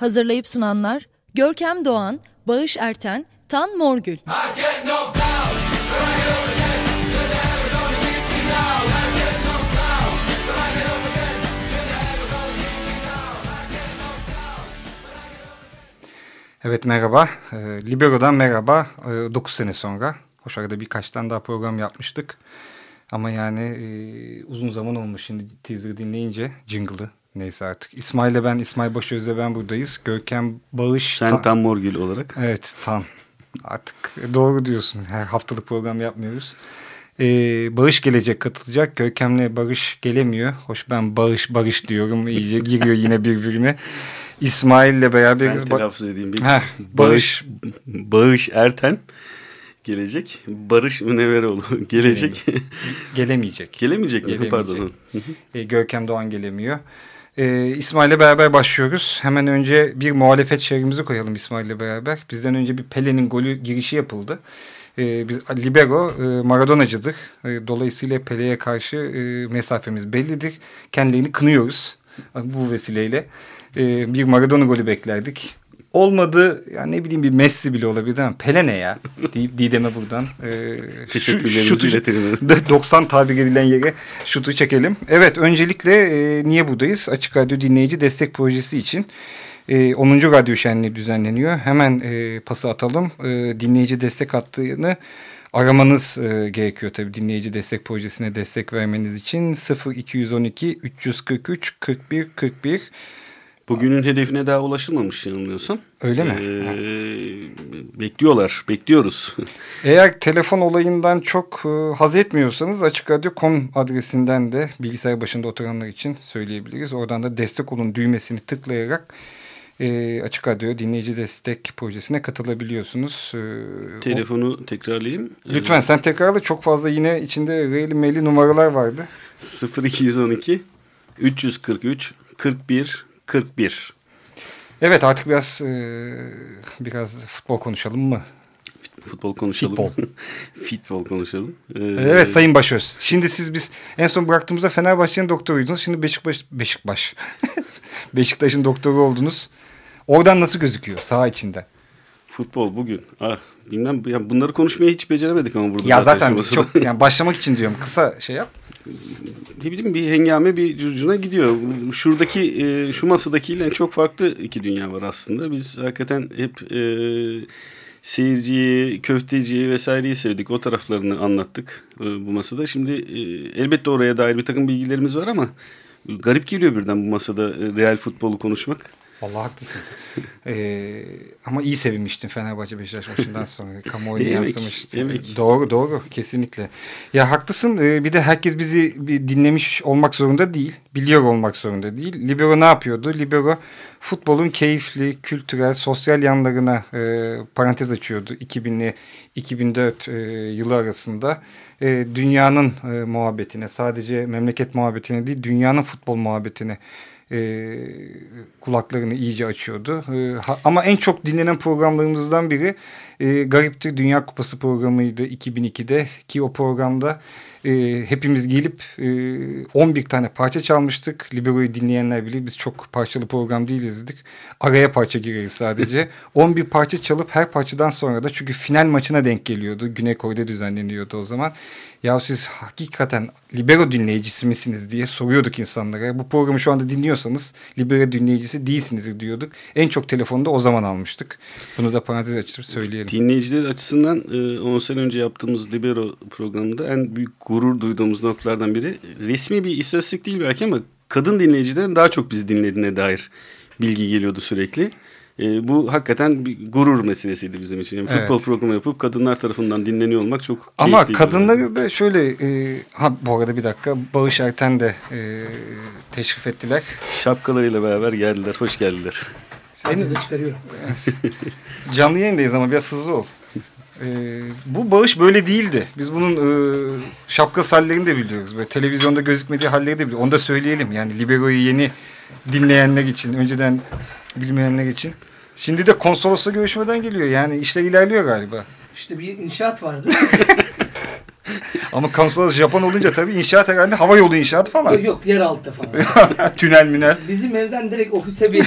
Hazırlayıp sunanlar Görkem Doğan, Bağış Erten, Tan Morgül. Evet merhaba. E, Libero'dan merhaba. E, 9 sene sonra. Hoş arada birkaç tane daha program yapmıştık. Ama yani e, uzun zaman olmuş şimdi teaser dinleyince jingle'ı Neyse artık. İsmail'le ben, İsmail Başöz'le ben buradayız. Görkem Bağış. Sen tam, tam Morgül olarak. Evet tam. Artık doğru diyorsun. Her haftalık program yapmıyoruz. Ee, Barış gelecek katılacak. Görkem'le Barış gelemiyor. Hoş ben Barış Barış diyorum. İyice giriyor yine birbirine. İsmail'le beraberiz. Ben telaffuz edeyim. Bir Heh, Barış, Barış Erten gelecek. Barış Münevveroğlu gelecek. Gelemeyecek. Gelemeyecek? Gelemeyecek. Pardon. Ee, Görkem Doğan gelemiyor. Ee, İsmail'le beraber başlıyoruz. Hemen önce bir muhalefet şehrimizi koyalım İsmail'le beraber. Bizden önce bir Pele'nin golü girişi yapıldı. Ee, biz Libero e, Maradonacıdır. E, dolayısıyla Pele'ye karşı e, mesafemiz bellidir. Kendilerini kınıyoruz bu vesileyle. E, bir Maradona golü beklerdik. Olmadı yani ne bileyim bir Messi bile olabilir ama Pele ne ya deyip Didem'e buradan e, teşekkürlerimizi iletelim. 90 tabir edilen yere şutu çekelim. Evet öncelikle e, niye buradayız? Açık Radyo Dinleyici Destek Projesi için e, 10. Radyo Şenliği düzenleniyor. Hemen e, pası atalım. E, dinleyici destek attığını aramanız e, gerekiyor tabii dinleyici destek projesine destek vermeniz için 0212 343 41 41 Bugünün hedefine daha ulaşılmamış yanılmıyorsam. Öyle mi? Ee, bekliyorlar, bekliyoruz. Eğer telefon olayından çok e, haz etmiyorsanız açıkradyo.com adresinden de bilgisayar başında oturanlar için söyleyebiliriz. Oradan da destek olun düğmesini tıklayarak e, Açık Radyo dinleyici destek projesine katılabiliyorsunuz. E, Telefonu o... tekrarlayayım. Lütfen sen tekrarla çok fazla yine içinde reyli meyli numaralar vardı. 0212 343 41 41. Evet artık biraz e, biraz futbol konuşalım mı? Futbol konuşalım. Futbol. Futbol konuşalım. Ee... Evet Sayın Başöz. Şimdi siz biz en son bıraktığımızda Fenerbahçe'nin doktoruydunuz. Şimdi Beşiktaş, Beşiktaş. Beşiktaş'ın doktoru oldunuz. Oradan nasıl gözüküyor saha içinde? Futbol bugün. Ah, bilmem ya bunları konuşmaya hiç beceremedik ama burada. Ya zaten, zaten çok yani başlamak için diyorum. Kısa şey yap ne bileyim bir hengame bir curcuna gidiyor. Şuradaki e, şu masadakiyle çok farklı iki dünya var aslında. Biz hakikaten hep e, seyirciyi, köfteciyi vesaireyi sevdik. O taraflarını anlattık e, bu masada. Şimdi e, elbette oraya dair bir takım bilgilerimiz var ama garip geliyor birden bu masada e, real futbolu konuşmak. Vallahi haklısın. ee, ama iyi sevinmiştin Fenerbahçe Beşiktaş maçından sonra. Kamuoyu yansımıştı. Doğru doğru kesinlikle. Ya haklısın ee, bir de herkes bizi bir dinlemiş olmak zorunda değil. Biliyor olmak zorunda değil. Libero ne yapıyordu? Libero futbolun keyifli, kültürel, sosyal yanlarına e, parantez açıyordu. 2000'li 2004 e, yılı arasında e, dünyanın e, muhabbetine sadece memleket muhabbetine değil dünyanın futbol muhabbetine e, kulaklarını iyice açıyordu. E, ha, ama en çok dinlenen programlarımızdan biri E, Gariptir Dünya Kupası programıydı 2002'de ki o programda e, hepimiz gelip e, 11 tane parça çalmıştık. Libero'yu dinleyenler bilir biz çok parçalı program değilizdik. Araya parça gireriz sadece. 11 parça çalıp her parçadan sonra da çünkü final maçına denk geliyordu. Güney Kore'de düzenleniyordu o zaman ya siz hakikaten libero dinleyicisi misiniz diye soruyorduk insanlara. Bu programı şu anda dinliyorsanız libero dinleyicisi değilsiniz diyorduk. En çok telefonu da o zaman almıştık. Bunu da parantez açıp söyleyelim. Dinleyiciler açısından 10 e, sene önce yaptığımız libero programında en büyük gurur duyduğumuz noktalardan biri resmi bir istatistik değil belki ama kadın dinleyicilerin daha çok bizi dinlediğine dair bilgi geliyordu sürekli. E, bu hakikaten bir gurur meselesiydi bizim için. Yani evet. Futbol programı yapıp kadınlar tarafından dinleniyor olmak çok Ama kadınları da şöyle e, ha bu arada bir dakika Bağış Erten de e, teşrif ettiler. Şapkalarıyla beraber geldiler. Hoş geldiler. Seni de çıkarıyorum. Canlı yayındayız ama biraz hızlı ol. Ee, bu bağış böyle değildi. Biz bunun e, şapka hallerini de biliyoruz. Böyle televizyonda gözükmediği halleri de biliyoruz. Onu da söyleyelim. Yani Libero'yu yeni dinleyenler için, önceden bilmeyenler için. Şimdi de konsolosla görüşmeden geliyor. Yani işler ilerliyor galiba. İşte bir inşaat vardı. Ama konsolos Japon olunca tabii inşaat herhalde hava yolu inşaatı falan. Yok, yok yer altta falan. Tünel münel. Bizim evden direkt ofise bir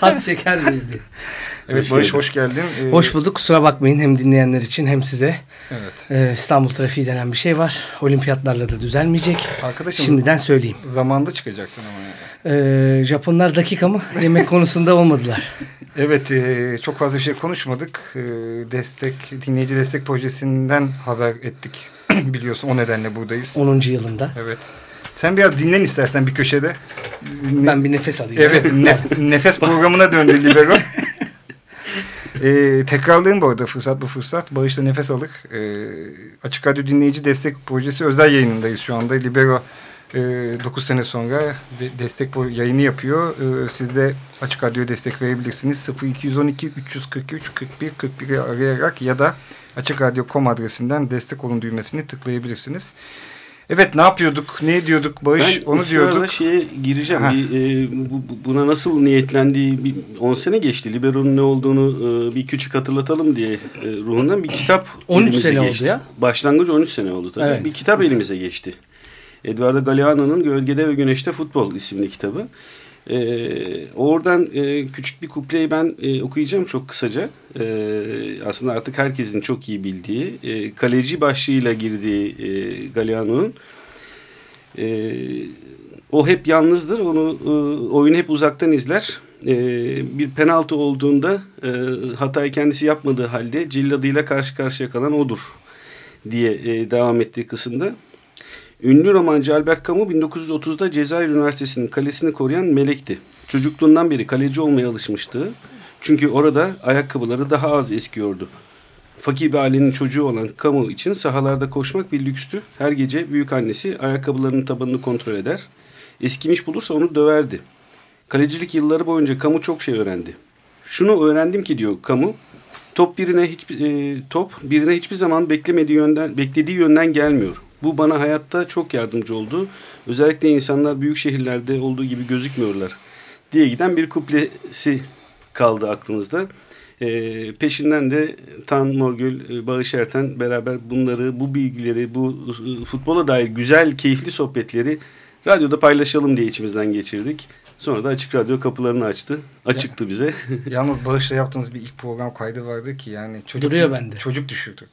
hat çeker bizdi. Evet hoş Barış hoş geldin. Ee... Hoş bulduk. Kusura bakmayın hem dinleyenler için hem size. Evet. Ee, İstanbul trafiği denen bir şey var. Olimpiyatlarla da düzelmeyecek. Arkadaşım Şimdiden söyleyeyim. Zamanda çıkacaktın ama. Yani. Ee, Japonlar dakika mı? Yemek konusunda olmadılar. Evet e, çok fazla bir şey konuşmadık. E, destek dinleyici destek projesinden haber ettik. Biliyorsun o nedenle buradayız. 10. yılında. Evet. Sen biraz dinlen istersen bir köşede. Ben bir nefes alayım. Evet ne, nefes programına döndü Libero. ee, tekrarlayayım bu arada fırsat bu fırsat. Bağışta nefes alık. Ee, Açık Radyo Dinleyici Destek Projesi özel yayınındayız şu anda. Libero e, 9 sene sonra de, destek yayını yapıyor. E, siz de Açık Radyo'ya destek verebilirsiniz. 0212 343 41 41'i arayarak ya da Açık Radyo.com adresinden destek olun düğmesini tıklayabilirsiniz. Evet ne yapıyorduk, ne diyorduk Bağış ben onu diyorduk. Ben şeye gireceğim. Bir, e, bu, buna nasıl niyetlendiği bir 10 sene geçti. Libero'nun ne olduğunu e, bir küçük hatırlatalım diye e, ruhundan bir kitap 13 sene geçti. oldu ya. Başlangıcı 13 sene oldu tabii. Evet. Bir kitap elimize geçti. Eduardo Galeano'nun Gölgede ve Güneşte Futbol isimli kitabı. Ee, oradan e, küçük bir kupleyi ben e, okuyacağım çok kısaca. E, aslında artık herkesin çok iyi bildiği, e, kaleci başlığıyla girdiği e, Galeano'nun. E, o hep yalnızdır, onu e, oyunu hep uzaktan izler. E, bir penaltı olduğunda e, hatayı kendisi yapmadığı halde cilladıyla karşı karşıya kalan odur diye e, devam ettiği kısımda. Ünlü romancı Albert Camus 1930'da Cezayir Üniversitesi'nin kalesini koruyan melekti. Çocukluğundan beri kaleci olmaya alışmıştı. Çünkü orada ayakkabıları daha az eskiyordu. Fakir bir ailenin çocuğu olan Camus için sahalarda koşmak bir lükstü. Her gece büyük annesi ayakkabılarının tabanını kontrol eder. Eskimiş bulursa onu döverdi. Kalecilik yılları boyunca Camus çok şey öğrendi. Şunu öğrendim ki diyor Camus, top birine hiç e, top birine hiçbir zaman beklemediği yönden beklediği yönden gelmiyor. Bu bana hayatta çok yardımcı oldu. Özellikle insanlar büyük şehirlerde olduğu gibi gözükmüyorlar diye giden bir kuplesi kaldı aklımızda. E, peşinden de Tan Morgül, e, Bağış Erten beraber bunları, bu bilgileri, bu e, futbola dair güzel, keyifli sohbetleri radyoda paylaşalım diye içimizden geçirdik. Sonra da Açık Radyo kapılarını açtı. Açıktı bize. Yalnız Bağış'la yaptığınız bir ilk program kaydı vardı ki yani çocuk, Duruyor bende. çocuk düşürdük.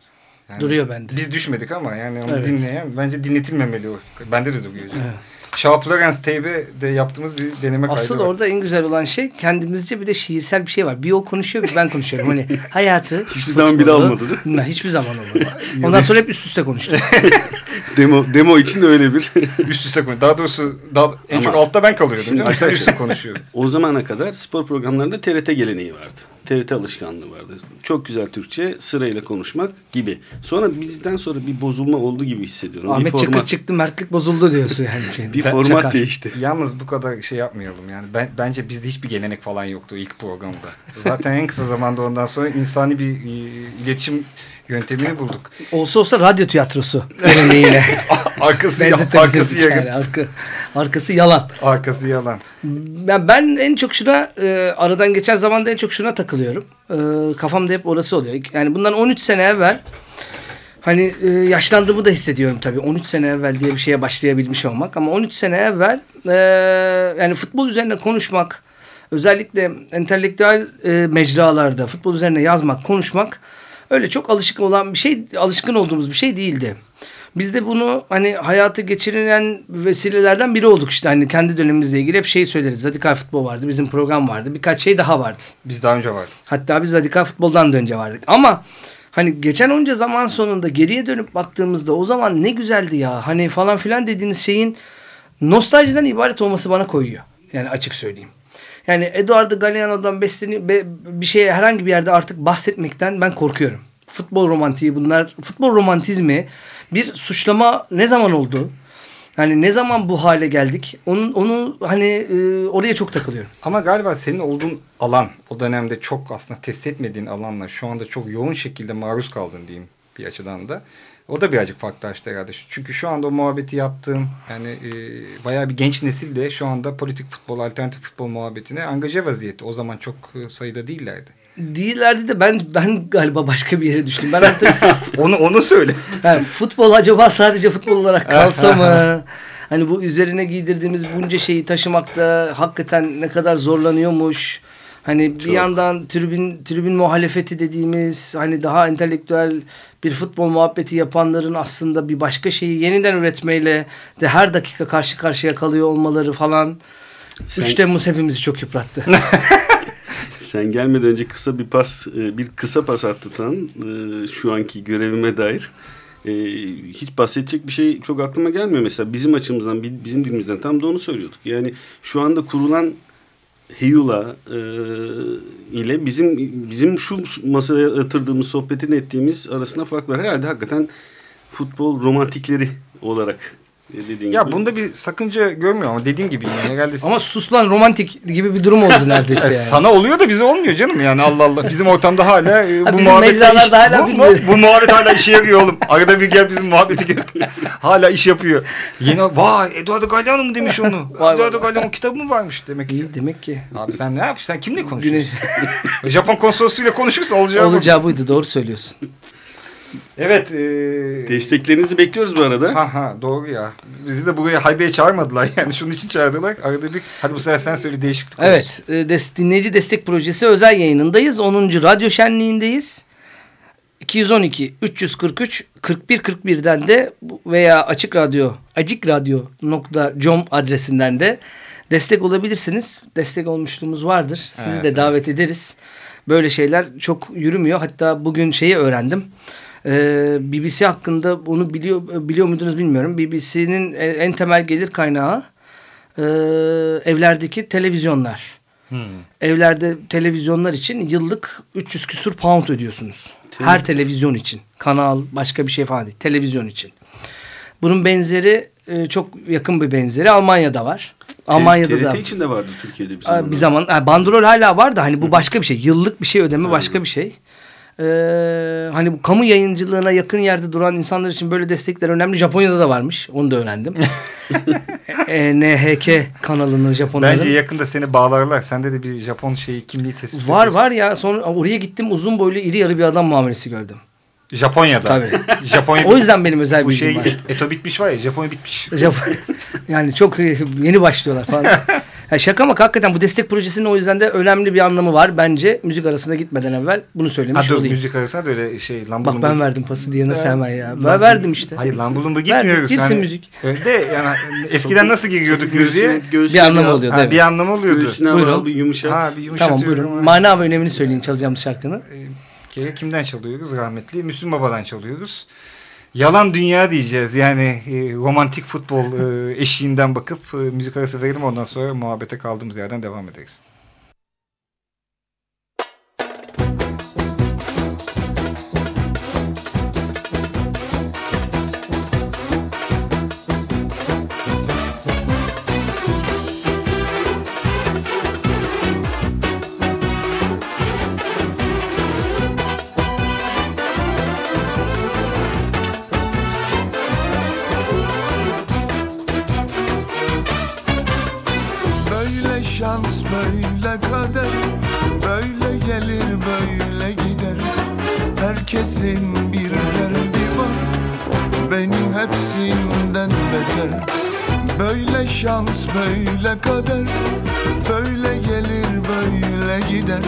Yani Duruyor bende. Biz düşmedik ama yani onu evet. dinleyen bence dinletilmemeli o. Bende de duruyor. Evet. Shaw Lawrence de yaptığımız bir deneme kaydı Asıl var. orada en güzel olan şey kendimizce bir de şiirsel bir şey var. Bir o konuşuyor bir ben konuşuyorum. Hani hayatı. hiçbir zaman bir almadı değil mi? Hiçbir zaman olmadı. Ondan sonra hep üst üste konuştuk. demo, demo için de öyle bir. üst üste konuştuk. Daha doğrusu daha, en Ama çok altta ben kalıyordum. Şimdi Sen üstte konuşuyordun. O zamana kadar spor programlarında TRT geleneği vardı. TRT alışkanlığı vardı. Çok güzel Türkçe sırayla konuşmak gibi. Sonra bizden sonra bir bozulma oldu gibi hissediyorum. Ahmet bir Çakır çıktı mertlik bozuldu diyorsun yani. bir format Çakar. değişti. Yalnız bu kadar şey yapmayalım yani. Ben, bence bizde hiçbir gelenek falan yoktu ilk programda. Zaten en kısa zamanda ondan sonra insani bir e, iletişim Yöntemini bulduk. Olsa olsa radyo tiyatrosu geleneğiyle. arkası, arkası yarım. Yani, arka, arkası yalan. Arkası yalan. Ben, ben en çok şuna e, aradan geçen zamanda en çok şuna takılıyorum. E, kafamda hep orası oluyor. Yani bundan 13 sene evvel hani e, yaşlandığımı da hissediyorum tabii. 13 sene evvel diye bir şeye başlayabilmiş olmak. Ama 13 sene evvel e, yani futbol üzerine konuşmak özellikle entelektüel e, mecralarda futbol üzerine yazmak, konuşmak öyle çok alışık olan bir şey, alışkın olduğumuz bir şey değildi. Biz de bunu hani hayatı geçirilen vesilelerden biri olduk işte. Hani kendi dönemimizle ilgili hep şey söyleriz. Radikal futbol vardı, bizim program vardı. Birkaç şey daha vardı. Biz daha önce vardık. Hatta biz radikal futboldan da önce vardık. Ama hani geçen onca zaman sonunda geriye dönüp baktığımızda o zaman ne güzeldi ya. Hani falan filan dediğiniz şeyin nostaljiden ibaret olması bana koyuyor. Yani açık söyleyeyim. Yani Eduardo Galeano'dan besleni be, bir şeye herhangi bir yerde artık bahsetmekten ben korkuyorum. Futbol romantiği bunlar. Futbol romantizmi bir suçlama ne zaman oldu? Yani ne zaman bu hale geldik? Onun onu hani e, oraya çok takılıyorum. Ama galiba senin olduğun alan o dönemde çok aslında test etmediğin alanla şu anda çok yoğun şekilde maruz kaldın diyeyim bir açıdan da. O da birazcık farklılaştı herhalde. Çünkü şu anda o muhabbeti yaptığım yani e, bayağı bir genç nesil de şu anda politik futbol, alternatif futbol muhabbetine angaje vaziyette. O zaman çok e, sayıda değillerdi. Değillerdi de ben ben galiba başka bir yere düştüm. Ben artık onu onu söyle. Yani futbol acaba sadece futbol olarak kalsa mı? Hani bu üzerine giydirdiğimiz bunca şeyi taşımakta hakikaten ne kadar zorlanıyormuş. Hani Çok. bir yandan tribün tribün muhalefeti dediğimiz hani daha entelektüel bir futbol muhabbeti yapanların aslında bir başka şeyi yeniden üretmeyle de her dakika karşı karşıya kalıyor olmaları falan. Sen... 3 Temmuz hepimizi çok yıprattı. Sen gelmeden önce kısa bir pas, e, bir kısa pas attı Tan e, şu anki görevime dair. E, hiç bahsedecek bir şey çok aklıma gelmiyor. Mesela bizim açımızdan, bizim dilimizden tam da onu söylüyorduk. Yani şu anda kurulan Heyula e, ile bizim bizim şu masaya yatırdığımız sohbetini ettiğimiz arasında fark var. Herhalde hakikaten futbol romantikleri olarak dediğin ya gibi. bunda bir sakınca görmüyorum ama dediğin gibi yani herhalde. ama sus lan romantik gibi bir durum oldu neredeyse yani. Sana oluyor da bize olmuyor canım yani Allah Allah. Bizim ortamda hala e, bu muhabbet iş, hala bu, bu, bu muhabbet hala işe yarıyor oğlum. Arada bir gel bizim muhabbeti gör. hala iş yapıyor. Yeni vay Eduardo Galeano mu demiş onu? Eduardo Galeano kitabı mı varmış demek ki. İyi demek ki. Abi sen ne yapıyorsun? Sen kimle konuşuyorsun? Japon konsolosuyla konuşursa olacağı Olacağı buydu doğru söylüyorsun. Evet. E... Desteklerinizi bekliyoruz bu arada. Ha ha doğru ya. Bizi de buraya haybeye çağırmadılar. Yani şunun için çağırdılar. Arada bir hadi bu sefer sen söyle değişiklik olsun. Evet. E, des, dinleyici destek projesi özel yayınındayız. 10. radyo şenliğindeyiz. 212 343 41 41'den de veya açık radyo acik radyo.com adresinden de destek olabilirsiniz. Destek olmuşluğumuz vardır. Sizi evet, de davet evet. ederiz. Böyle şeyler çok yürümüyor. Hatta bugün şeyi öğrendim. Ee, BBC hakkında bunu biliyor biliyor muydunuz bilmiyorum. BBC'nin en temel gelir kaynağı e, evlerdeki televizyonlar. Hmm. Evlerde televizyonlar için yıllık 300 küsur pound ödüyorsunuz. Değil Her televizyon için. Kanal başka bir şey falan değil. Televizyon için. Bunun benzeri e, çok yakın bir benzeri Almanya'da var. Almanya'da da. TRT için de vardı Türkiye'de bir zaman. Bir zaman. bandrol hala var da hani bu başka bir şey. Yıllık bir şey ödeme başka bir şey e, hani bu kamu yayıncılığına yakın yerde duran insanlar için böyle destekler önemli. Japonya'da da varmış. Onu da öğrendim. e, NHK kanalının Japonların. Bence yakında seni bağlarlar. Sende de bir Japon şeyi kimliği tespit Var var ya. Sonra oraya gittim uzun boylu iri yarı bir adam muamelesi gördüm. Japonya'da. Tabii. Japonya o yüzden benim özel bu şey, var. Eto bitmiş var ya Japonya bitmiş. Japon, yani çok yeni başlıyorlar falan. Yani şaka ama hakikaten bu destek projesinin o yüzden de önemli bir anlamı var. Bence müzik arasına gitmeden evvel bunu söylemiş ha, dur, olayım. Müzik arasında da öyle şey lambulumba. Bak ben verdim pası diye nasıl hemen ya. Ben verdim işte. Hayır lambulumba gitmiyoruz. Verdik, girsin hani, müzik. Öyle yani eskiden nasıl giriyorduk müziğe? bir anlamı oluyor ha, Bir anlamı oluyordu. Göğsüne buyurun. bir yumuşat. Ha, bir Tamam buyurun. Mana ve önemini söyleyin çalacağımız şarkını. Ee, kimden çalıyoruz rahmetli? Müslüm Baba'dan çalıyoruz yalan dünya diyeceğiz. Yani e, romantik futbol e, eşiğinden bakıp e, müzik arası verelim ondan sonra muhabbete kaldığımız yerden devam ederiz. Böyle kader Böyle gelir böyle gider.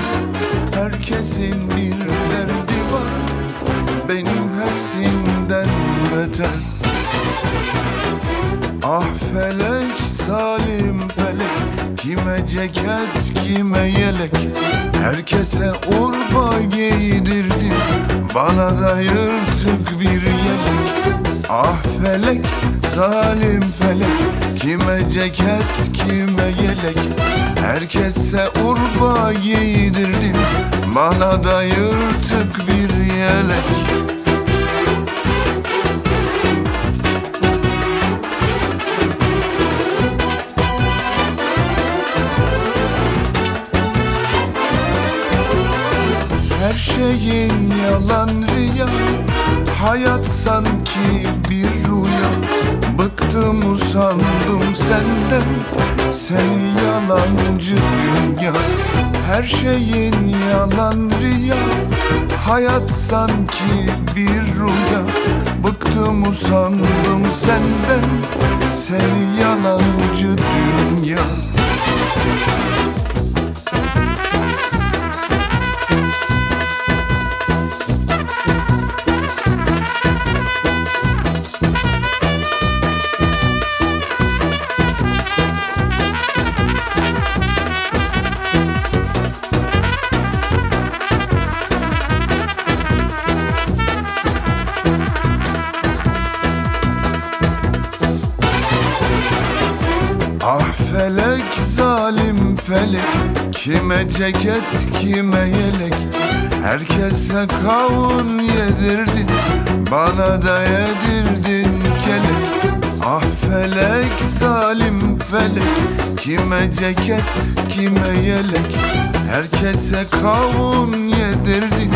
Herkesin bir derdi var Benim hepsinden beter. Ah felek zalim felek Kime ceket kime yelek? Herkese urba giydirdi Bana da yırtık bir yelek. Ah felek zalim felek Kime ceket kime yelek? Herkese urba giydirdin Bana da yırtık bir yelek. Her şeyin yalan riya Hayat sanki bir rüya Bıktım usandım senden. Sen yalancı dünya. Her şeyin yalan riya Hayat sanki bir rüya. Bıktım usandım senden. Sen yalancı dünya felek zalim felek. Kime ceket kime yelek? Herkese kavun yedirdin Bana da yedirdin kelek. Ah felek zalim felek. Kime ceket kime yelek? Herkese kavun yedirdin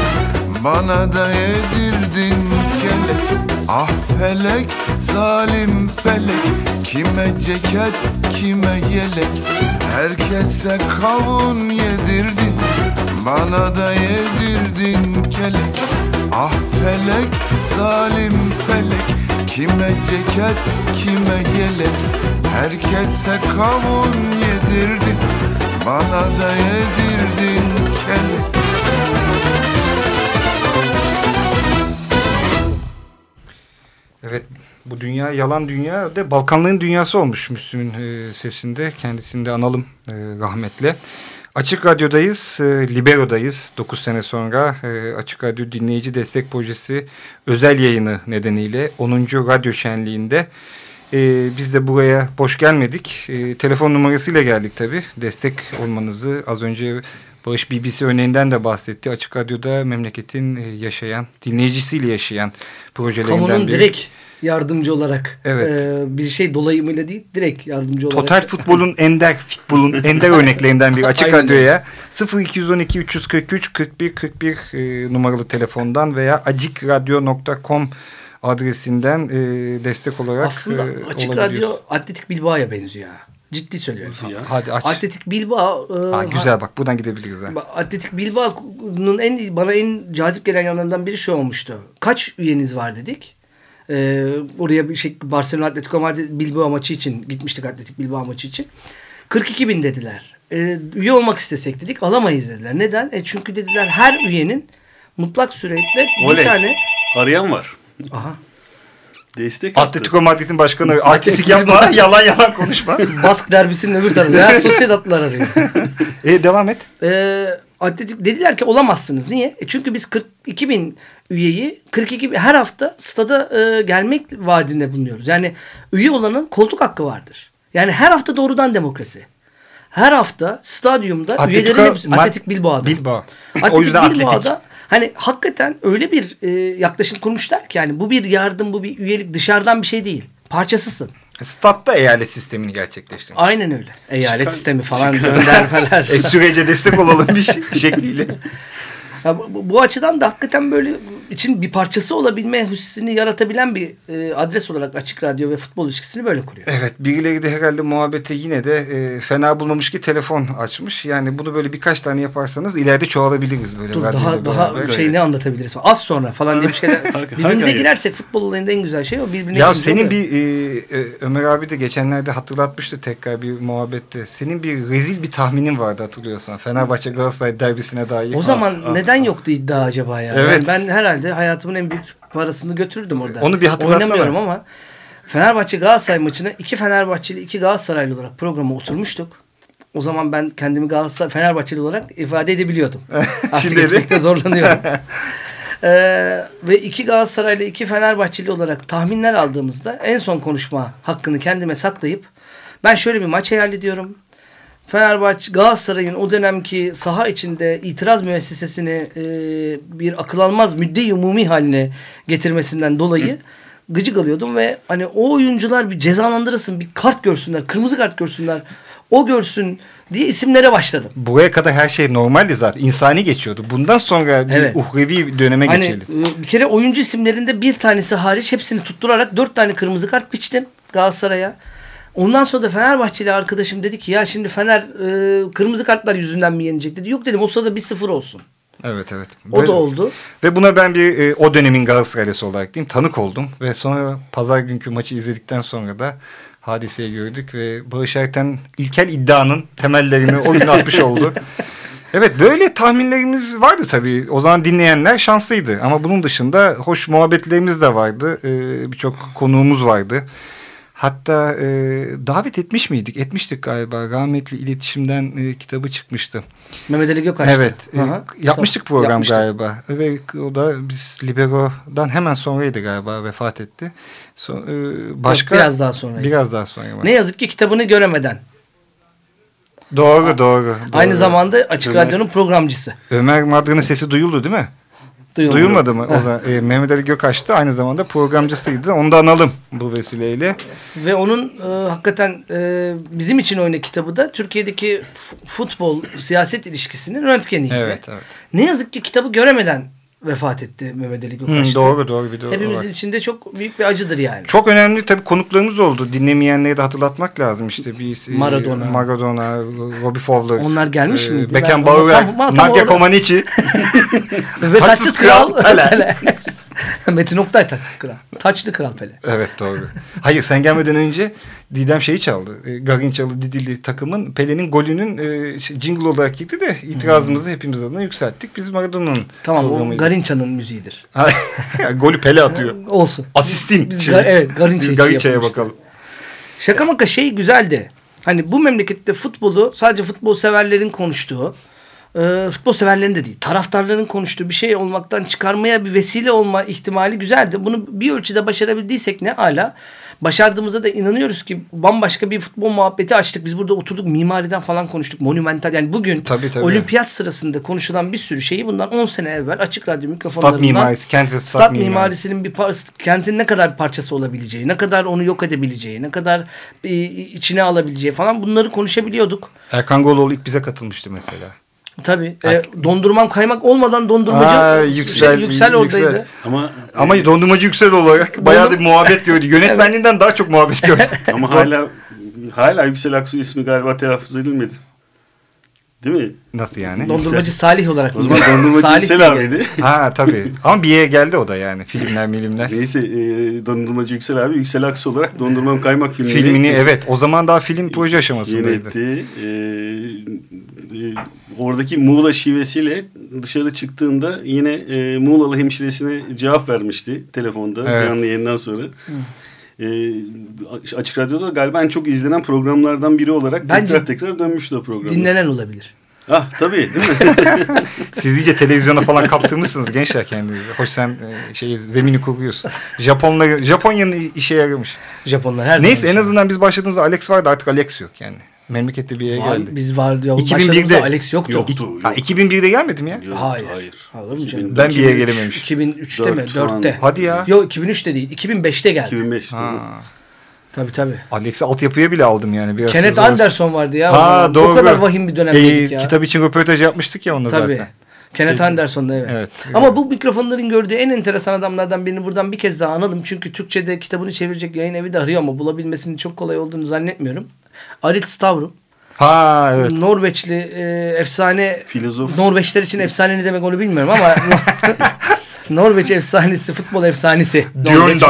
Bana da yedirdin kelek Ah felek zalim felek. Kime ceket kime yelek. Herkese kavun yedirdin Bana da yedirdin kelek. Ah felek zalim felek. Kime ceket kime yelek. Herkese kavun yedirdin Bana da yedirdin kelek Evet bu dünya yalan dünya de Balkanların dünyası olmuş Müslüm'ün e, sesinde. Kendisini de analım e, rahmetle. Açık Radyo'dayız, e, Libero'dayız. 9 sene sonra e, Açık Radyo Dinleyici Destek Projesi özel yayını nedeniyle 10. Radyo Şenliği'nde e, biz de buraya boş gelmedik. E, telefon numarasıyla geldik tabii. Destek olmanızı az önce Barış BBC örneğinden de bahsetti. Açık Radyo'da memleketin e, yaşayan, dinleyicisiyle yaşayan projelerinden Kamunun biri. direkt yardımcı olarak Evet. e, bir şey dolayımıyla değil direkt yardımcı olarak. Total futbolun ender futbolun ender örneklerinden bir açık radyoya 0212 343 41 41 e, numaralı telefondan veya acikradyo.com adresinden e, destek olarak Aslında e, Açık. Radyo Atletik Bilbao'ya benziyor. Ciddi söylüyorum. Nasıl ya? Hadi aç. Atletik Bilbao e, ha, güzel bak buradan gidebiliriz. Ha. Atletik Bilbao'nun en bana en cazip gelen yanlarından biri şu olmuştu. Kaç üyeniz var dedik. Ee, oraya bir şey Barcelona Atletico Madrid Bilbao maçı için gitmiştik Atletik Bilbao maçı için. 42 bin dediler. Ee, üye olmak istesek dedik alamayız dediler. Neden? E çünkü dediler her üyenin mutlak suretle bir Oley. tane Arayan var. aha Destek attı. Atletico Madrid'in başkanı artistik yapma yalan yalan konuşma. Bask derbisinin öbür tarafı. Real Sociedad'lar arıyor. e, devam et. Ee, Atletik dediler ki olamazsınız. Niye? E çünkü biz 42 bin üyeyi 42 bin, her hafta stada e, gelmek vaadinde bulunuyoruz. Yani üye olanın koltuk hakkı vardır. Yani her hafta doğrudan demokrasi. Her hafta stadyumda Atletico üyelerin hepsi Atletik Bilbao'da. Bilbao. Atletik o yüzden Bilbao'da atletik. Hani hakikaten öyle bir e, yaklaşım kurmuşlar ki yani bu bir yardım, bu bir üyelik dışarıdan bir şey değil. Parçasısın. Statta eyalet sistemini gerçekleştirmiş. Aynen öyle. Eyalet Çıkar- sistemi falan çıkar- göndermeler. e, sürece destek olalım bir şey- şekliyle. Ya bu, bu- açıdan da hakikaten böyle için bir parçası olabilme hüsnünü yaratabilen bir e, adres olarak Açık Radyo ve futbol ilişkisini böyle kuruyor. Evet birileri de herhalde muhabbete yine de e, fena bulmamış ki telefon açmış. Yani bunu böyle birkaç tane yaparsanız ileride çoğalabiliriz böyle. Dur daha daha şey ne anlatabiliriz? Az sonra falan diye bir şeyler. Birbirimize girersek futbol olayında en güzel şey o. Birbirine Ya senin bir e, e, Ömer abi de geçenlerde hatırlatmıştı tekrar bir muhabbette. Senin bir rezil bir tahminin vardı hatırlıyorsan. Fenerbahçe Galatasaray derbisine dair. O zaman neden yoktu iddia acaba ya? Evet. Yani ben herhalde hayatımın en büyük parasını götürürdüm orada. Onu bir hatırlatsana. Oynamıyorum ama Fenerbahçe Galatasaray maçına iki Fenerbahçeli iki Galatasaraylı olarak programa oturmuştuk. O zaman ben kendimi Galatasaray Fenerbahçeli olarak ifade edebiliyordum. Artık Şimdi etmekte zorlanıyorum. Ee, ve iki Galatasaraylı iki Fenerbahçeli olarak tahminler aldığımızda en son konuşma hakkını kendime saklayıp ben şöyle bir maç hayal ediyorum. Fenerbahçe Galatasaray'ın o dönemki saha içinde itiraz müessesesini e, bir akıl almaz müdde umumi haline getirmesinden dolayı gıcık alıyordum ve hani o oyuncular bir cezalandırılsın, bir kart görsünler, kırmızı kart görsünler, o görsün diye isimlere başladım. Buraya kadar her şey normaldi zaten. İnsani geçiyordu. Bundan sonra bir Evet. uhrevi döneme Hani geçelim. e, bir kere oyuncu isimlerinde bir tanesi hariç hepsini tutturarak dört tane kırmızı kart biçtim Galatasaray'a. Ondan sonra da Fenerbahçeli arkadaşım dedi ki ya şimdi Fener e, kırmızı kartlar yüzünden mi yenecek dedi. Yok dedim o sırada bir sıfır olsun. Evet evet. O Böyle- da oldu. Ve buna ben bir e, o dönemin Galatasaraylısı olarak diyeyim tanık oldum. Ve sonra pazar günkü maçı izledikten sonra da hadiseyi gördük ve Barış Erten ilkel iddianın temellerini o gün atmış oldu. Evet böyle tahminlerimiz vardı tabii. O zaman dinleyenler şanslıydı. Ama bunun dışında hoş muhabbetlerimiz de vardı. Ee, Birçok konuğumuz vardı. Hatta e, davet etmiş miydik? Etmiştik galiba. Rahmetli iletişimden e, kitabı çıkmıştı. Mehmet Ali Gökaç. Evet. e, Aha, yapmıştık tamam, program yapmıştık. galiba. Ve o da biz Libero'dan hemen sonraydı galiba vefat etti. So, e, başka biraz daha sonraydı. Biraz daha sonra. Ne yazık ki kitabını göremeden. Doğru, doğru Aynı doğru. zamanda Açık Ömer- Radyo'nun programcısı. Ömer Madra'nın sesi duyuldu değil mi? Duyuldu. Duyulmadı mı? O zaman e, Mehmet Ali Gökaç da aynı zamanda programcısıydı. Onu da analım bu vesileyle. Ve onun e, hakikaten e, bizim için oyna kitabı da Türkiye'deki futbol siyaset ilişkisinin röntgeniydi. Evet, evet. Ne yazık ki kitabı göremeden vefat etti Mehmet Ali Hı, Gökaç. doğru, doğru bir o Hepimizin var. içinde çok büyük bir acıdır yani. Çok önemli tabii konuklarımız oldu. Dinlemeyenleri de hatırlatmak lazım. İşte bir e, Maradona. Maradona, Robbie Fowler. Onlar gelmiş e, miydi? Beckham Ben onu Bauer, tam- tam Nadia Comaneci. Ve Taçsız Kral. Pele. Metin Oktay Taçsız Kral. Taçlı Kral Pele. Evet doğru. Hayır sen gelmeden önce Didem şeyi çaldı. E, Garinçalı Didili takımın Pele'nin golünün e, şey, jingle olarak gitti de itirazımızı hepimiz adına yükselttik. Biz Maradona'nın Tamam o. Garinça'nın müziğidir. Golü Pele atıyor. Olsun. Asistin. Biz şey. Gar- evet, Garinça'ya yapılmıştı. bakalım. Şaka maka şey güzeldi. Hani bu memlekette futbolu sadece futbol severlerin konuştuğu, e, futbol severlerin de değil, taraftarların konuştuğu bir şey olmaktan çıkarmaya bir vesile olma ihtimali güzeldi. Bunu bir ölçüde başarabildiysek ne ala. Başardığımıza da inanıyoruz ki bambaşka bir futbol muhabbeti açtık. Biz burada oturduk mimariden falan konuştuk. Monumental yani bugün Tabii, tabii. olimpiyat sırasında konuşulan bir sürü şeyi bundan 10 sene evvel açık radyo Stat mikrofonlarından mimarisi, kent ve stat, stat mimarisi. mimarisinin bir kentin ne kadar parçası olabileceği, ne kadar onu yok edebileceği, ne kadar e, içine alabileceği falan bunları konuşabiliyorduk. Erkan Goloğlu ilk bize katılmıştı mesela. Tabii. E, dondurmam kaymak olmadan dondurmacı Aa, şey, yüksel, yüksel, oradaydı. yüksel. Ama Ama dondurmacı yüksel olarak bayağı da bir muhabbet gördü. Yönetmenliğinden daha çok muhabbet gördü. ama hala hala Yüksel Aksu ismi galiba telaffuz edilmedi. Değil mi? Nasıl yani? Dondurmacı Salih olarak. O zaman dondurmacı Salih Yüksel abiydi. Ha tabii. Ama bir yere geldi o da yani. Filmler milimler. Neyse e, dondurmacı Yüksel abi Yüksel Aksu olarak Dondurmam Kaymak filmini, Filmini evet. O zaman daha film proje aşamasındaydı. yönetti. E, e, oradaki Muğla şivesiyle dışarı çıktığında yine e, Muğlalı hemşiresine cevap vermişti telefonda Evet. canlı yayından sonra. E, Açık Radyo'da galiba en çok izlenen programlardan biri olarak Bence tekrar tekrar dönmüştü o program. Dinlenen olabilir. Ah tabii değil mi? Siz iyice televizyona falan kaptırmışsınız gençler kendinizi. Hoş sen e, şey zemini kuruyorsun. Japonlar Japonya'nın işe yaramış. Japonlar her Neyse zaman. en azından biz başladığımızda Alex vardı artık Alex yok yani. Memlekette bir yere Var, geldi. biz vardı. Ya, 2001'de başladığımızda Alex yoktu. Yoktu. Ha, 2001'de gelmedim ya. Yok, Hayır. hayır. Olur mu canım? Ben bir yere 2003. gelememiş. 2003'te mi? Dört falan. 4'te. Hadi ya. Yok 2003'te değil. 2005'te geldi. 2005. doğru. Ha. Tabii tabii. Alex'i altyapıya bile aldım yani. Biraz Kenneth sonrası. Anderson vardı ya. o Ha doğru. O kadar vahim bir dönemdeydik Ee, ya. Kitap için röportaj yapmıştık ya onunla Tabii. zaten. Kenneth Şey- Anderson'da evet. Evet. Ama bu mikrofonların gördüğü en enteresan adamlardan birini buradan bir kez daha analım. Çünkü Türkçe'de kitabını çevirecek yayın evi de arıyor ama bulabilmesinin çok kolay olduğunu zannetmiyorum. Arit Stavrum. Ha evet. Norveçli e, efsane Filozof. Norveçler için efsane ne demek onu bilmiyorum ama Norveç efsanesi, futbol efsanesi. Norveç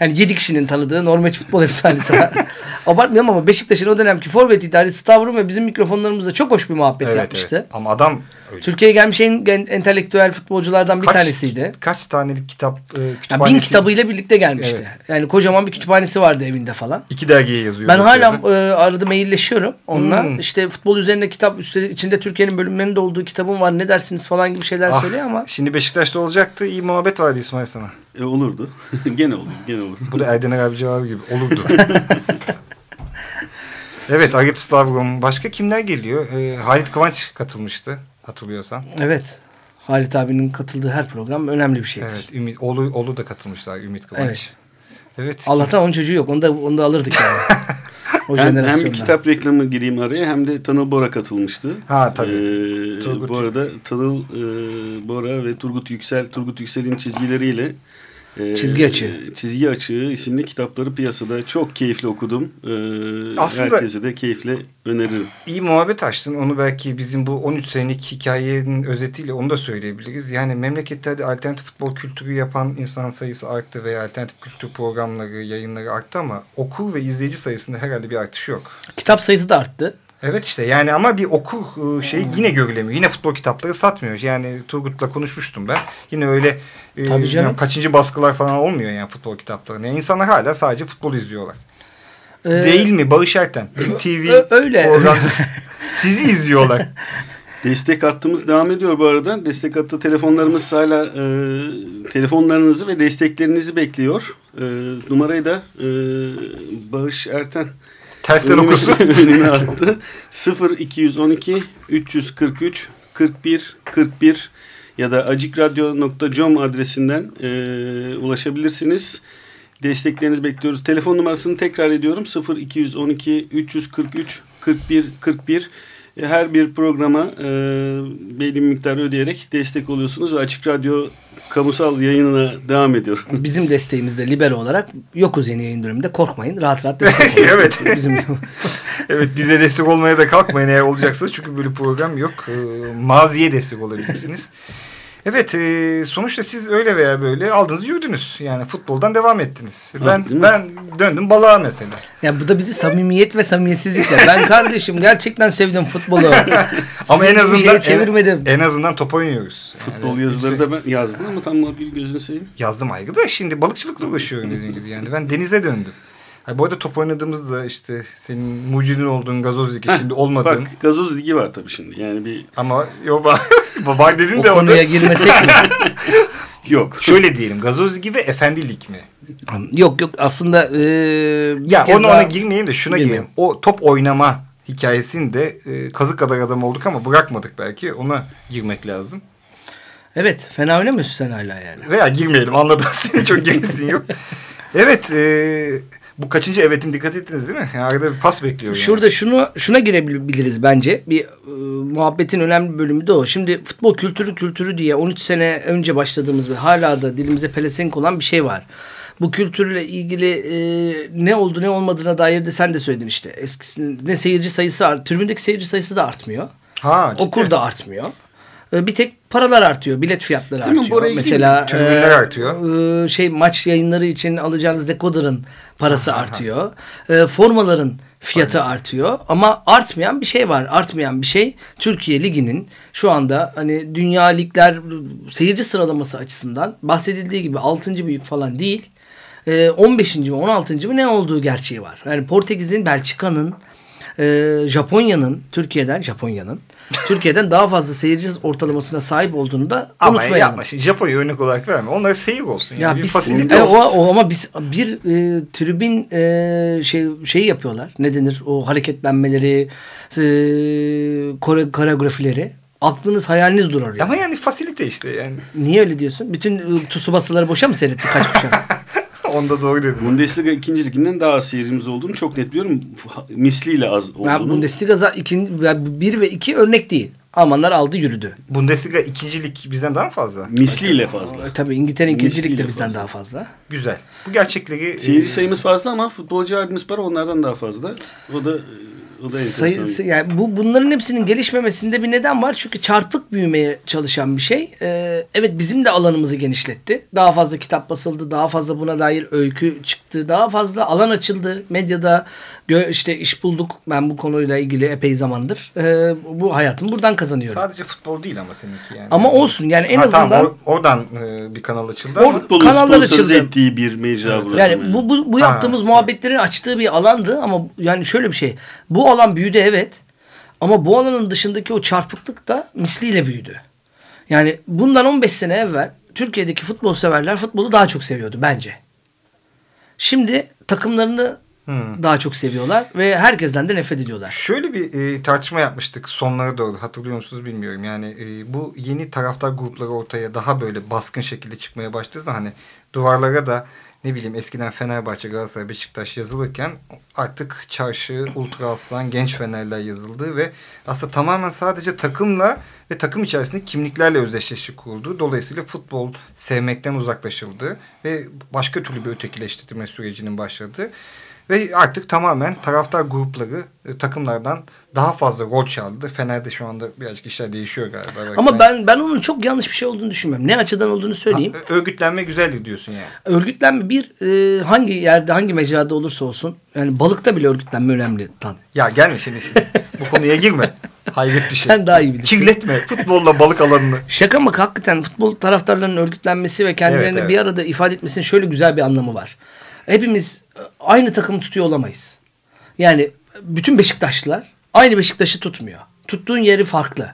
Yani 7 kişinin tanıdığı Norveç futbol efsanesi. Abartmıyorum ama Beşiktaş'ın o dönemki forvet idari Stavrum ve bizim mikrofonlarımızda çok hoş bir muhabbet Evet, yapmıştı. evet. Ama adam öyle. Türkiye'ye gelmiş en entelektüel futbolculardan bir Kaç- tanesiydi. Kaç tanelik kitap e, Yani bin kütüphanesi? kitabıyla birlikte gelmişti. Evet. Yani kocaman bir kütüphanesi vardı evinde falan. İki dergiye yazıyor. Ben hala e, arada mailleşiyorum onunla. Hmm. İşte futbol üzerine kitap üstelik içinde Türkiye'nin bölümlerinin de olduğu kitabım var. Ne dersiniz falan gibi şeyler Ah, söylüyor ama Şimdi Beşiktaş'ta olacaktı. İyi muhabbet vardı İsmail sana. E, olurdu. gene olur. Gene olur. Bu da Erdener abi cevabı gibi. Olurdu. evet Agit Stavrum. Başka kimler geliyor? Ee, Halit Kıvanç katılmıştı. Hatırlıyorsan. evet. Halit abinin katıldığı her program önemli bir şeydir. Evet. Ümit, Olu, Olu da katılmışlar. Ümit Kıvanç. Evet. Evet. Allah'tan onun çocuğu yok. Onu da, onu da alırdık yani. o Hem, hem bir kitap reklamı gireyim araya hem de Tanıl Bora katılmıştı. Ha, tabii. Ee, Turgut bu arada Tanıl e, Bora ve Turgut Yüksel, Turgut Yüksel'in çizgileriyle e, Çizgi Açığı. Çizgi Açığı isimli kitapları piyasada çok keyifli okudum. Ee, Aslında- herkese de keyifle öneririm. İyi muhabbet açtın. Onu belki bizim bu 13 senelik hikayenin özetiyle onu da söyleyebiliriz. Yani memleketlerde alternatif futbol kültürü yapan insan sayısı arttı veya alternatif kültür programları, yayınları arttı ama okur ve izleyici sayısında herhalde bir artış yok. Kitap sayısı da arttı. Evet işte yani ama bir okur e, şey yine görülemiyor. Yine futbol kitapları satmıyor. Yani Turgut'la konuşmuştum ben. Yine öyle e, Tabii canım. kaçıncı baskılar falan olmuyor yani futbol kitaplarında. Yani insanlar hala sadece futbol izliyorlar. Ee, Değil mi Bağış Erten? TV öyle. programcısı. Sizi izliyorlar. Destek hattımız devam ediyor bu arada. Destek hattı telefonlarımız hala e, telefonlarınızı ve desteklerinizi bekliyor. E, numarayı da e, Bağış Erten Tersten okusun. önüme attı. 0212 343 41 41 ya da acikradyo.com adresinden e, ulaşabilirsiniz. Desteklerinizi bekliyoruz. Telefon numarasını tekrar ediyorum. 0212 343 41 41 E, her bir programa e, belli bir miktar ödeyerek destek oluyorsunuz ve Açık Radyo kamusal yayınına devam ediyor. Bizim desteğimizde libero olarak yokuz yeni yayın döneminde. Korkmayın. Rahat rahat destek olun. Evet. Bizim Evet bize destek olmaya da kalkmayın eğer olacaksa çünkü böyle program yok. Ee, maziye destek olabilirsiniz. Evet e, sonuçta siz öyle veya böyle aldınız yürüdünüz. Yani futboldan devam ettiniz. Ben mi? ben döndüm balığa mesela. Ya bu da bizi samimiyet ve samimiyetsizlikle. Ben kardeşim gerçekten sevdim futbolu. Ama en azından çevirmedim. En, en azından top oynuyoruz. Futbol Yani yazıları yüksek- da ben yazdım ama tam bir gözünü seveyim. yazdım aygı da şimdi balıkçılıkla uğraşıyorum dediğim gibi yani. Ben denize döndüm. Ha, bu arada top oynadığımızda işte senin mucidin olduğun gazoz ligi şimdi olmadığın Bak gazoz ligi var tabii şimdi. Yani bir ama yo bak bak dedin O de konuya orada girmesek mi? yok. şöyle diyelim gazoz ligi ve efendilik mi? Yok yok aslında e, Ya onu daha- ona girmeyeyim de şuna gireyim. O top oynama hikayesinde e, kazık kadar adam olduk ama bırakmadık belki. Ona girmek lazım. Evet fena oynamıyorsun sen hala yani. Veya girmeyelim anladım seni çok gerisin yok. Evet e, bu kaçıncı evetim dikkat ettiniz değil mi? Yani arada bir pas bekliyor yani. Şurada şunu şuna girebiliriz bence. Bir e, muhabbetin önemli bir bölümü de o. Şimdi futbol kültürü kültürü diye 13 sene önce başladığımız ve hala da dilimize pelesenk olan bir şey var. Bu kültürle ilgili e, ne oldu ne olmadığına dair de sen de söyledin işte. Eskisinin ne seyirci sayısı art, tribündeki seyirci sayısı da artmıyor. Ha, ciddi. Okur da artmıyor. E, Bir tek paralar artıyor. Bilet fiyatları Değil mi? artıyor. Oraya Mesela Tribünler artıyor. e, şey maç yayınları için alacağınız dekoderın parası artıyor. E, formaların fiyatı artıyor ama artmayan bir şey var. Artmayan bir şey Türkiye Ligi'nin şu anda hani dünya ligler seyirci sıralaması açısından bahsedildiği gibi 6. büyük falan değil. E, 15. mi 16. mı ne olduğu gerçeği var. Yani Portekiz'in, Belçika'nın, e, Japonya'nın, Türkiye'den Japonya'nın Türkiye'den daha fazla seyirci ortalamasına sahip olduğunu da Ama unutmayalım. yapma şimdi Japonya'yı örnek olarak verme. Onlara seyir olsun. Yani. Ya bir biz, fasilite e, olsun. o, o ama biz bir e, tribün e, şey şey yapıyorlar. Ne denir? O hareketlenmeleri, e, kore, koreografileri. Aklınız hayaliniz durur ya. Ama yani fasilite işte yani. Niye öyle diyorsun? Bütün e, Tsubasa'ları boşa mı seyretti kaç kuşak? Onda doğru dedin. Bundesliga ikinci liginden daha az seyircimiz olduğunu çok net biliyorum. Misliyle az olduğunu. ya Bundesliga za- ikinci, ya bir ve iki örnek değil. Almanlar aldı yürüdü. Bundesliga ikincilik bizden daha mı fazla? Misliyle fazla. E, tabii İngiltere'nin ikincilik de bizden fazla. daha fazla. Güzel. Bu gerçekleri... Seyirci e, sayımız fazla ama futbolcu adımız para onlardan daha fazla. O da o yani bu bunların hepsinin gelişmemesinde bir neden var. Çünkü çarpık büyümeye çalışan bir şey. Ee, evet bizim de alanımızı genişletti. Daha fazla kitap basıldı, daha fazla buna dair öykü çıktı, daha fazla alan açıldı. Medyada işte iş bulduk. Ben bu konuyla ilgili epey zamandır. Ee, bu hayatımı buradan kazanıyorum. Sadece futbol değil ama seninki yani. Ama olsun yani en Ha, azından tamam, or- oradan e, bir kanal açıldı. Or- Futbolun kanallar açıldı. ettiği bir mecra burası. Yani bu, bu, bu Ha, yaptığımız evet. muhabbetlerin açtığı bir alandı ama yani şöyle bir şey. Bu alan büyüdü evet ama bu alanın dışındaki o çarpıklık da misliyle büyüdü. Yani bundan 15 sene evvel Türkiye'deki futbol severler futbolu daha çok seviyordu bence. Şimdi takımlarını Hmm. daha çok seviyorlar ve herkesten de nefret ediyorlar. Şöyle bir e, tartışma yapmıştık sonlara doğru hatırlıyor musunuz bilmiyorum. Yani e, bu yeni taraftar grupları ortaya daha böyle baskın şekilde çıkmaya başladı. Hani duvarlara da ne bileyim eskiden Fenerbahçe, Galatasaray, Beşiktaş yazılırken artık Çarşı, Ultra Aslan, Genç Fenerler yazıldı ve aslında tamamen sadece takımla ve takım içerisinde kimliklerle özdeşleşik kuruldu. Dolayısıyla futbol sevmekten uzaklaşıldı ve başka türlü bir ötekileştirme sürecinin başladı. Ve artık tamamen taraftar grupları e, takımlardan daha fazla rol çaldı. Fener'de şu anda birazcık işler değişiyor galiba. Belki Ama sen- ben ben onun çok yanlış bir şey olduğunu düşünmüyorum. Ne açıdan olduğunu söyleyeyim. Ha, örgütlenme güzeldi diyorsun yani. Örgütlenme bir e, hangi yerde hangi mecrada olursa olsun yani balıkta bile örgütlenme önemli tan. Ya gelme şimdi şimdi. Bu konuya girme. Hayret bir şey. Sen daha iyi bilirsin. Kirletme futbolla balık alanını. Şaka mı hakikaten futbol taraftarlarının örgütlenmesi ve kendilerini Evet, evet. bir arada ifade etmesinin şöyle güzel bir anlamı var. Hepimiz e, aynı takımı tutuyor olamayız. Yani bütün Beşiktaşlılar aynı Beşiktaş'ı tutmuyor. Tuttuğun yeri farklı.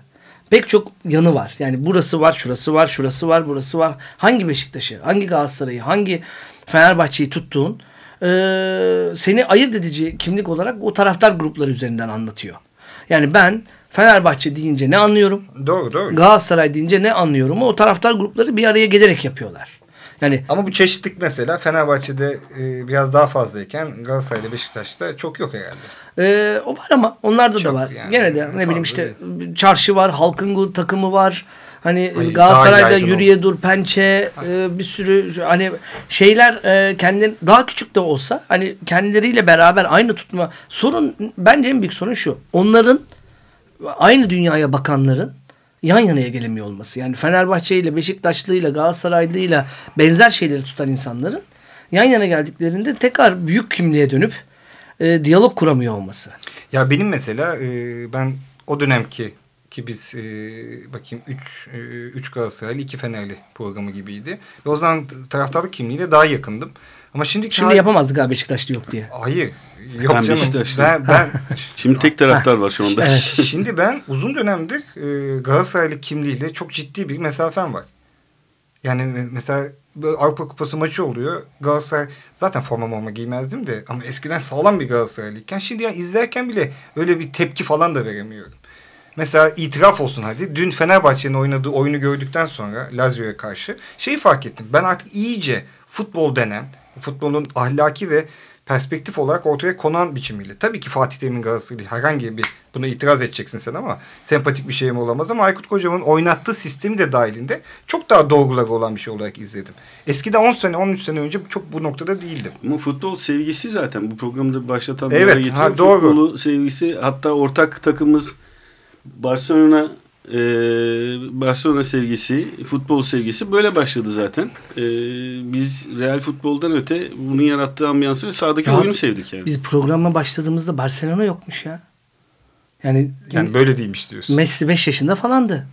Pek çok yanı var. Yani burası var, şurası var, şurası var, burası var. Hangi Beşiktaş'ı, hangi Galatasaray'ı, hangi Fenerbahçe'yi tuttuğun e, seni ayırt edici kimlik olarak o taraftar grupları üzerinden anlatıyor. Yani ben Fenerbahçe deyince ne anlıyorum? Doğru doğru. Galatasaray deyince ne anlıyorum? O taraftar grupları bir araya gelerek yapıyorlar. Yani Ama bu çeşitlik mesela Fenerbahçe'de e, biraz daha fazlayken Galatasaray'da Beşiktaş'ta çok yok herhalde. e, o var ama onlarda Çok da var. yani, Gene de ne fazla bileyim işte çarşı var, halkın takımı var. Hani Hayır, Galatasaray'da yürüye dur pençe e, bir sürü hani şeyler e, kendin daha küçük de olsa hani kendileriyle beraber aynı tutma sorun bence en büyük sorun şu. Onların aynı dünyaya bakanların yan yanaya gelemiyor olması. Yani Fenerbahçe ile Beşiktaşlı ile Galatasaraylı ile benzer şeyleri tutan insanların yan yana geldiklerinde tekrar büyük kimliğe dönüp e, diyalog kuramıyor olması. Ya benim mesela e, ben o dönemki ki biz e, bakayım 3 e, üç Galatasaraylı 2 Fenerli programı gibiydi. Ve o zaman taraftarlık kimliğiyle daha yakındım. Ama şimdiki Şimdi hal- yapamazdık abi Beşiktaşlı yok diye. Hayır. Yok Ben canım. Ben, ben Şimdi tek taraftar var şu anda. şimdi ben uzun dönemdir e, Galatasaraylı kimliğiyle çok ciddi bir mesafem var. Yani me- mesela böyle Avrupa Kupası maçı oluyor. Galatasaray zaten forma morma giymezdim de ama eskiden sağlam bir Galatasaraylıyken şimdi ya izlerken bile öyle bir tepki falan da veremiyorum. Mesela itiraf olsun hadi. Dün Fenerbahçe'nin oynadığı oyunu gördükten sonra Lazio'ya karşı şeyi fark ettim. Ben artık iyice futbol denen, futbolun ahlaki ve perspektif olarak ortaya konan biçimiyle. Tabii ki Fatih Terim'in Galatasaray'ı herhangi bir buna itiraz edeceksin sen ama sempatik bir şey mi olamaz ama Aykut Kocaman'ın oynattığı sistemi de dahilinde çok daha doğruları olan bir şey olarak izledim. Eskiden 10 sene 13 sene önce çok bu noktada değildim. Ama futbol sevgisi zaten bu programda başlatan bir Evet, ha, doğru. futbolu sevgisi hatta ortak takımımız Barcelona e, Barcelona sevgisi, futbol sevgisi böyle başladı zaten. E, biz real futboldan öte bunun yarattığı ambiyansı ve sahadaki Ya, oyunu sevdik yani. Biz programa başladığımızda Barcelona yokmuş ya. Yani, Yani böyle değilmiş diyorsun. Messi 5 yaşında falandı.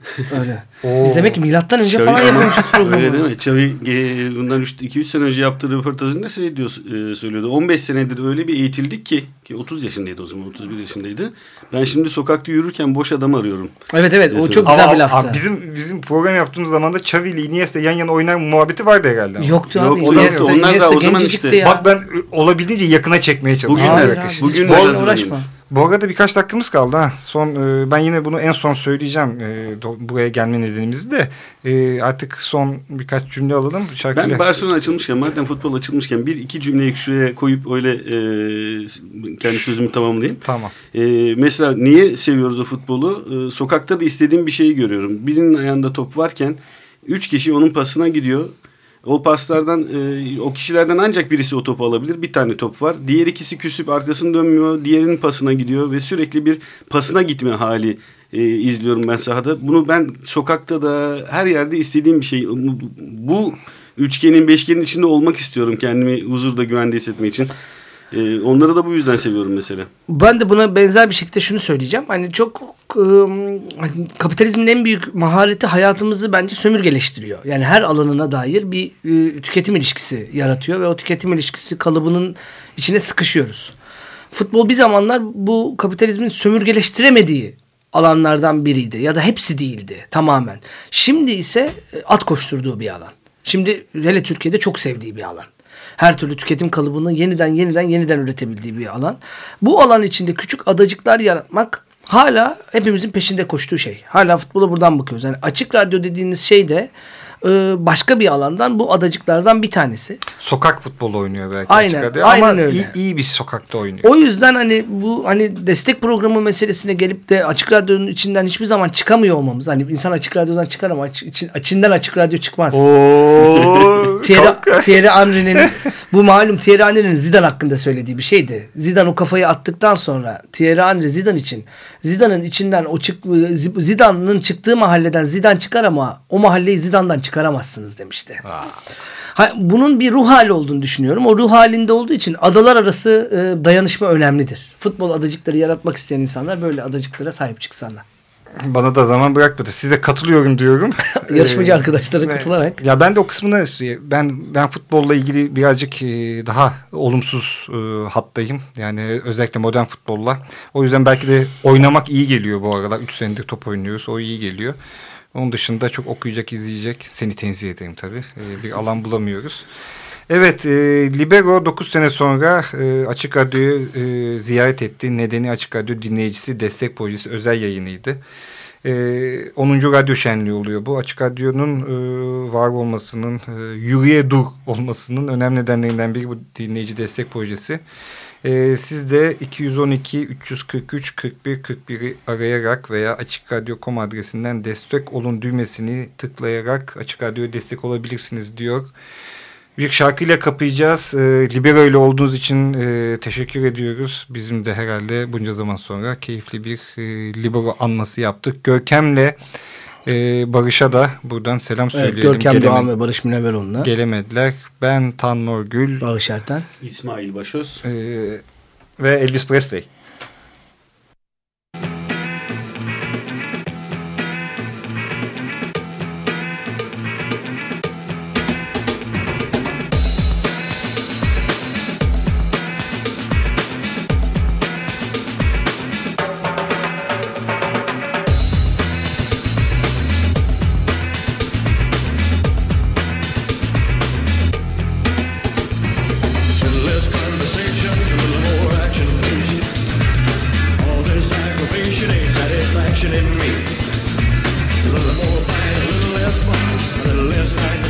Öyle. Oo. Biz demek ki milattan önce Xavi- falan yapıyormuşuz programı. Öyle değil mi? Xavi e, bundan 2-3 sene önce yaptığı röportajında şey diyor, e, söylüyordu. 15 senedir öyle bir eğitildik ki ki 30 yaşındaydı o zaman 31 yaşındaydı. Ben şimdi sokakta yürürken boş adam arıyorum. Evet evet o çok güzel Ama- bir laftı. ama bizim bizim program yaptığımız zaman da Xavi ile Iniesta yan yana oynar muhabbeti vardı herhalde. ama. Yoktu Yok, abi. onlar da- Iniesta- onlar da Iniesta o zaman işte- ya. Bak ben olabildiğince yakına çekmeye çalışıyorum. Bugün- Hayır Bugün abi, Bugün uğraşma. Bu arada birkaç dakikamız kaldı. Ha. Son e, ben yine bunu en son söyleyeceğim. E, buraya gelme nedenimizi de e, artık son birkaç cümle alalım. Şarkıyla... Ben Barcelona açılmışken madem futbol açılmışken bir iki cümleyi şuraya koyup öyle e, kendi sözümü tamamlayayım. Tamam. E, mesela niye seviyoruz o futbolu? E, sokakta da istediğim bir şeyi görüyorum. Birinin ayağında top varken üç kişi onun pasına gidiyor. O paslardan e, o kişilerden ancak birisi o topu alabilir. Bir tane top var. Diğer ikisi küsüp arkasını dönmüyor. Diğerinin pasına gidiyor ve sürekli bir pasına gitme hali e, izliyorum ben sahada. Bunu ben sokakta da her yerde istediğim bir şey. Bu üçgenin beşgenin içinde olmak istiyorum kendimi huzurda güvende hissetmek için. Ee, onları da bu yüzden seviyorum mesela. Ben de buna benzer bir şekilde şunu söyleyeceğim. Hani çok ıı, kapitalizmin en büyük mahareti hayatımızı bence sömürgeleştiriyor. Yani her alanına dair bir ıı, tüketim ilişkisi yaratıyor ve o tüketim ilişkisi kalıbının içine sıkışıyoruz. Futbol bir zamanlar bu kapitalizmin sömürgeleştiremediği alanlardan biriydi ya da hepsi değildi tamamen. Şimdi ise at koşturduğu bir alan. Şimdi hele Türkiye'de çok sevdiği bir alan her türlü tüketim kalıbını yeniden yeniden yeniden üretebildiği bir alan. Bu alan içinde küçük adacıklar yaratmak hala hepimizin peşinde koştuğu şey. Hala futbola buradan bakıyoruz. Yani açık radyo dediğiniz şey de e, başka bir alandan bu adacıklardan bir tanesi. Sokak futbolu oynuyor belki. Aynen, aynen ama öyle. Iyi, iyi bir sokakta oynuyor. O yüzden hani bu hani destek programı meselesine gelip de açık radyonun içinden hiçbir zaman çıkamıyor olmamız. Hani insan açık radyodan çıkar ama aç, için, içinden açık radyo çıkmaz. Thierry, Thierry Henry'nin bu malum Thierry Henry'nin Zidane hakkında söylediği bir şeydi. Zidane o kafayı attıktan sonra Thierry Henry Zidane için Zidane'ın içinden o çık Zidane'ın çıktığı mahalleden Zidane çıkar ama o mahalleyi Zidane'dan çıkaramazsınız demişti. Ha, bunun bir ruh hali olduğunu düşünüyorum. O ruh halinde olduğu için adalar arası e, dayanışma önemlidir. Futbol adacıkları yaratmak isteyen insanlar böyle adacıklara sahip çıksınlar. Bana da zaman bırakmadı. Size katılıyorum diyorum. Yarışmacı ee, arkadaşlara katılarak. Ya ben de o kısmına ben ben futbolla ilgili birazcık e, daha olumsuz e, hattayım. Yani özellikle modern futbolla. O yüzden belki de oynamak iyi geliyor bu aralar. Üç senedir top oynuyoruz. O iyi geliyor. Onun dışında çok okuyacak, izleyecek. Seni tenzih ederim tabii. E, bir alan bulamıyoruz. Evet, e, Libero 9 sene sonra e, Açık Radyo'yu e, ziyaret etti. Nedeni Açık Radyo dinleyicisi destek projesi özel yayınıydı. E, 10. radyo şenliği oluyor bu. Açık Radyo'nun e, var olmasının, e, yürüye dur olmasının önemli nedenlerinden biri bu dinleyici destek projesi. E, siz de 212 343 41 41'i arayarak veya Açık Radyo.com adresinden destek olun düğmesini tıklayarak Açık Radyo'ya destek olabilirsiniz diyor. Bir şarkıyla kapayacağız. E, Libero ile olduğunuz için e, teşekkür ediyoruz. Bizim de herhalde bunca zaman sonra keyifli bir e, Libero anması yaptık. Görkem'le e, Barış'a da buradan selam söyleyelim. Evet, Görkem Doğan ve Barış Münevveroğlu'na. Gelemediler. Ben Tan Morgül. Barış Erten. İsmail Başöz. E, ve Elvis Presley. affection in me. A little more fine, a little less fun, a little less right.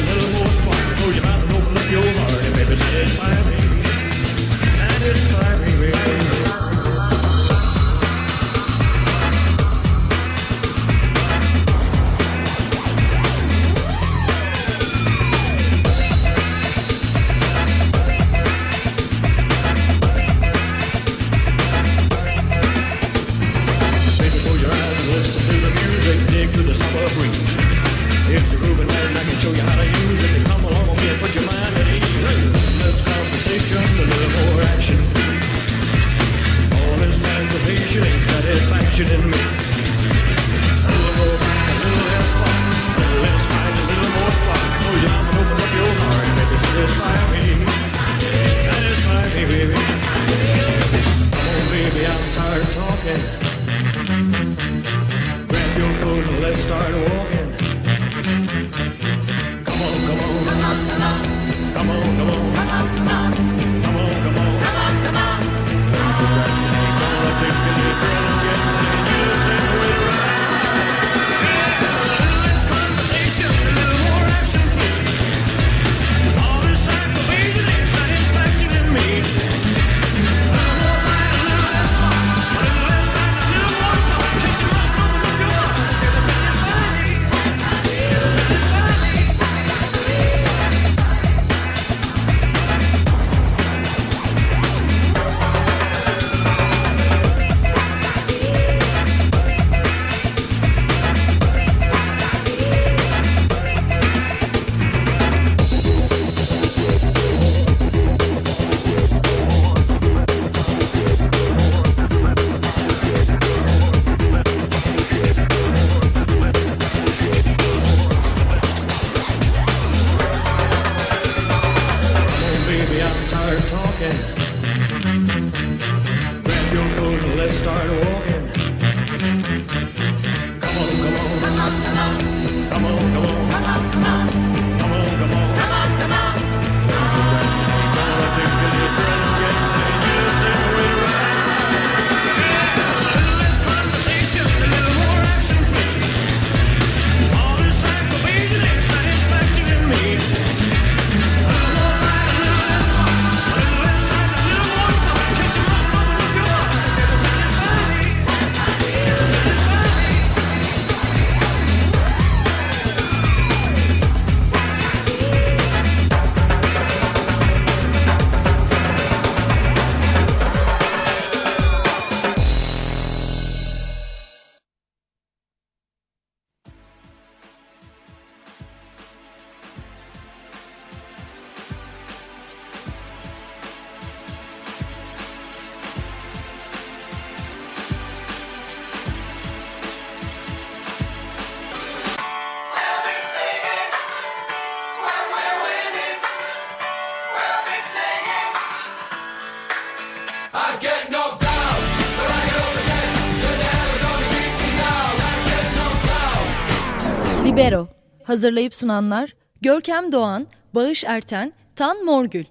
Hazırlayıp sunanlar Görkem Doğan, Bağış Erten, Tan Morgül.